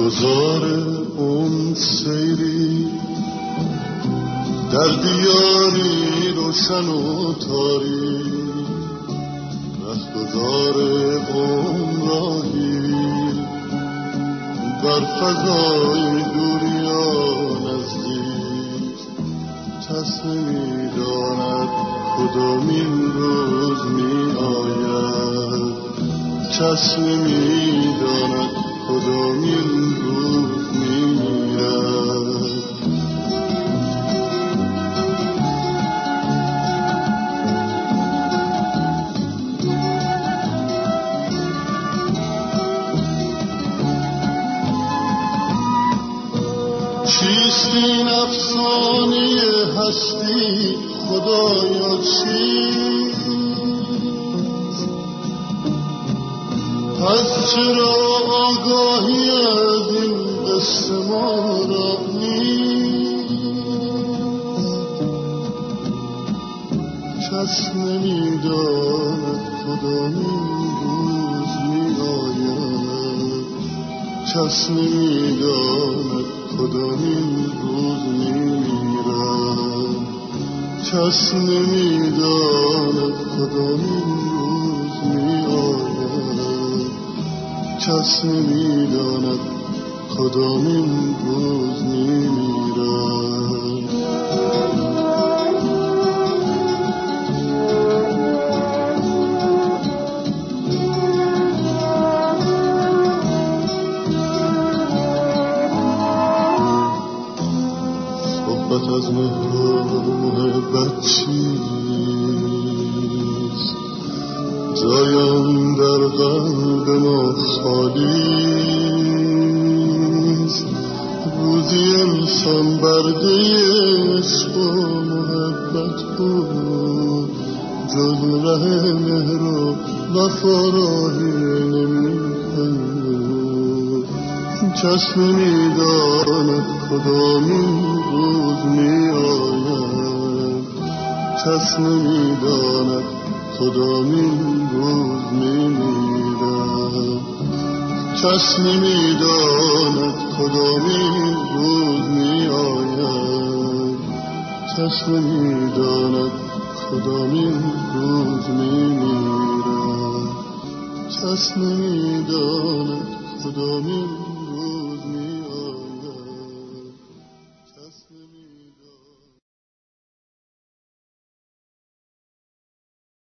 گذار اون سیری. در دیاری روشن و تاری. گذار اون راهی بر فضای دوریا نزدیک. کس نمی‌داند کدامین روز می آید. کس نمی‌داند کدامین این افسانه هستی خدایا چیست پس چرا آگاهی از این قصه ما را کس نمی‌داند کدامین روز می آید. کس نمی‌داند کدامین روز می میرد کس نمی‌داند کدامین روز می آید کس نمی‌داند کدامین روز صحبت از مهر و محبت چیست جایم در قلب ما خالیست روزی انسان برده عشق و محبت بود جز ره مهر و وفا راهی کس نمی‌داند کدامین روز می آید کس نمی‌داند کدامین روز می میرد کس نمی‌داند کدامین روز می آید کس نمی‌داند کدامین روز می میرد کس نمی‌داند کدامین